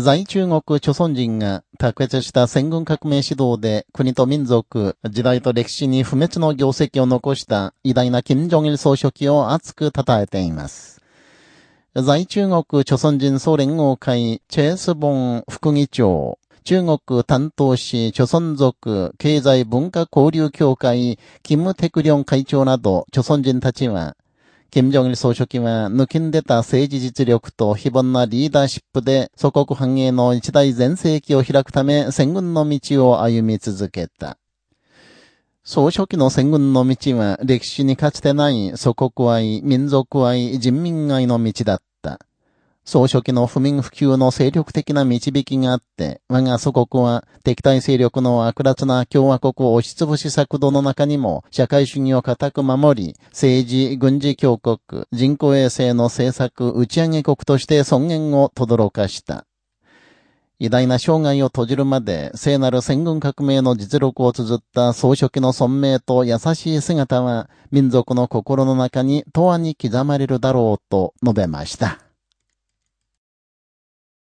在中国朝鮮人が卓越した戦軍革命指導で国と民族、時代と歴史に不滅の業績を残した偉大な金正日総書記を熱く称えています。在中国朝鮮人総連合会チェースボン副議長、中国担当市朝鮮族経済文化交流協会キム・テクリョン会長など朝鮮人たちは、金正日総書記は抜きんでた政治実力と非凡なリーダーシップで祖国繁栄の一大全盛期を開くため戦軍の道を歩み続けた。総書記の戦軍の道は歴史にかつてない祖国愛、民族愛、人民愛の道だった。総書記の不眠不休の精力的な導きがあって、我が祖国は敵対勢力の悪辣な共和国を押しつぶし策動の中にも社会主義を固く守り、政治、軍事強国、人工衛星の政策打ち上げ国として尊厳を轟かした。偉大な生涯を閉じるまで聖なる戦軍革命の実力を綴った総書記の尊名と優しい姿は民族の心の中に永遠に刻まれるだろうと述べました。